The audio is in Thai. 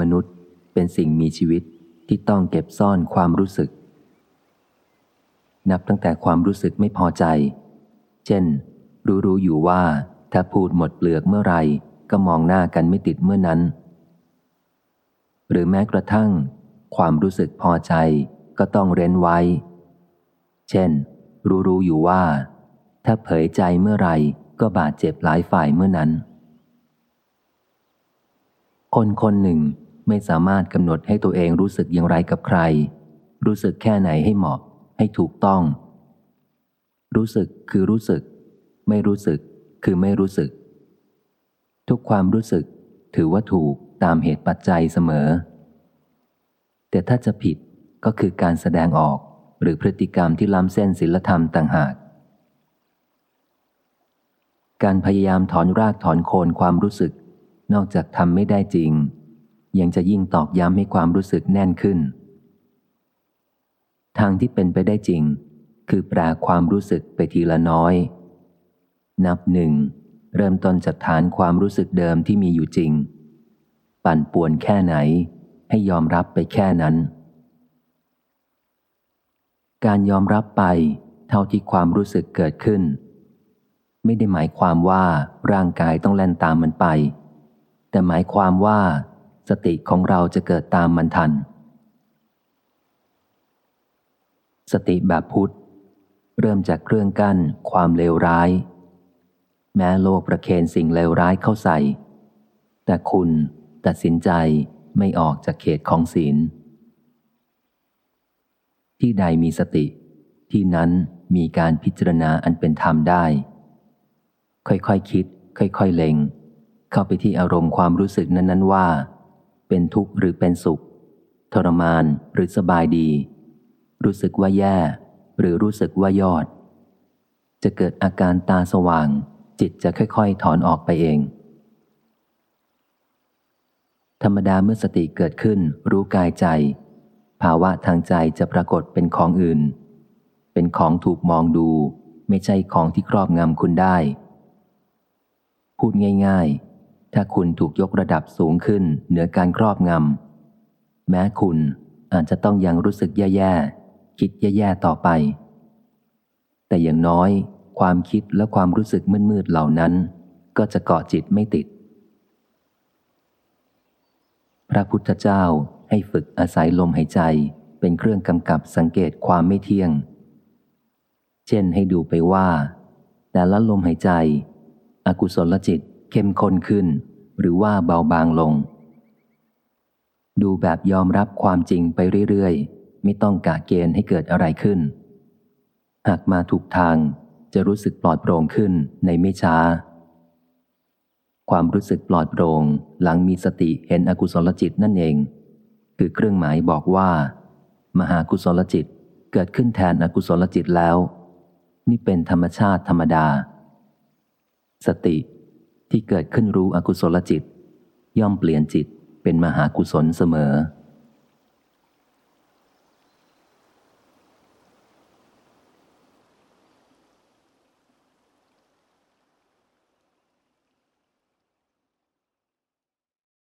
มนุษย์เป็นสิ่งมีชีวิตที่ต้องเก็บซ่อนความรู้สึก นับตั้งแต่ความรู้สึกไม่พอใจ เช่น รู้รู้อยู่ว่าถ้าพูดหมดเปลือกเมื่อไรก็มองหน้ากันไม่ติดเมื่อนั้น หรือแม้กระทั่ง ความรู้สึกพอใจก็ต้องเร้นไว้ เช่น รู้รู้อยู่ว่า ถ้าเผยใจเมื่อไรก็บาดเจ็บหลายฝ่ายเมื่อนั้น คนคนหนึ่ง ไม่สามารถกำหนดให้ตัวเองรู้สึกอย่างไรกับใคร รู้สึกแค่ไหนให้เหมาะ ให้ถูกต้อง รู้สึกคือรู้สึก ไม่รู้สึกคือไม่รู้สึก ทุกความรู้สึกถือว่าถูกตามเหตุปัจจัยเสมอ แต่ถ้าจะผิดก็คือการแสดงออกหรือพฤติกรรมที่ล้ำเส้นศีลธรรมต่างหาก การพยายามถอนรากถอนโคนความรู้สึก นอกจากทำไม่ได้จริง ยังจะยิ่งตอกย้ำให้ความรู้สึกแน่นขึ้น ทางที่เป็นไปได้จริง คือแปลความรู้สึกไปทีละน้อย นับหนึ่งเริ่มต้นจากฐานความรู้สึกเดิมที่มีอยู่จริง ปั่นป่วนแค่ไหน ให้ยอมรับไปแค่นั้น การยอมรับไปเท่าที่ความรู้สึกเกิดขึ้น ไม่ได้หมายความว่าร่างกายต้องแล่นตามมันไป แต่หมายความว่า สติของเราจะเกิดตามมันทัน สติแบบพุทธ เริ่มจากเครื่องกั้นความเลวร้าย แม้โลกประเคนสิ่งเลวร้ายเข้าใส่ แต่คุณตัดสินใจไม่ออกจากเขตของศีล ที่ใดมีสติ ที่นั้นมีการพิจารณาอันเป็นธรรมได้ ค่อยๆคคิด ค่อยๆเล็ง เข้าไปที่อารมณ์ความรู้สึกนั้น ๆ ว่า เป็นทุกข์หรือเป็นสุข ทรมานหรือสบายดี รู้สึกว่าแย่ หรือรู้สึกว่ายอด จะเกิดอาการตาสว่าง จิตจะค่อยๆ ถอนออกไปเอง ธรรมดาเมื่อสติเกิดขึ้นรู้กายใจ ภาวะทางใจจะปรากฏเป็นของอื่น เป็นของถูกมองดู ไม่ใช่ของที่ครอบงำคุณได้ พูดง่ายๆ ถ้าคุณถูกยกระดับสูงขึ้นเหนือการครอบงำ แม้คุณอาจจะต้องยังรู้สึกแย่ๆ คิดแย่ๆ ต่อไป แต่อย่างน้อย ความคิดและความรู้สึกมืดๆ เหล่านั้น ก็จะเกาะจิตไม่ติด พระพุทธเจ้าให้ฝึกอาศัยลมหายใจเป็นเครื่องกำกับสังเกตความไม่เที่ยง เช่นให้ดูไปว่า แต่ละลมหายใจ อกุศลจิต เข้มข้นขึ้น หรือว่าเบาบางลง ดูแบบยอมรับความจริงไปเรื่อยๆ ไม่ต้องกะเกณฑ์ให้เกิดอะไรขึ้น หากมาถูกทางจะรู้สึกปลอดโปร่งขึ้นในไม่ช้า ความรู้สึกปลอดโปร่งหลังมีสติเห็นอกุศลจิตนั่นเอง คือเครื่องหมายบอกว่า มหากุศลจิตเกิดขึ้นแทนอกุศลจิตแล้ว นี่เป็นธรรมชาติธรรมดา สติ ที่เกิดขึ้นรู้อกุศลจิต ย่อมเปลี่ยนจิตเป็นมหากุศลเสมอ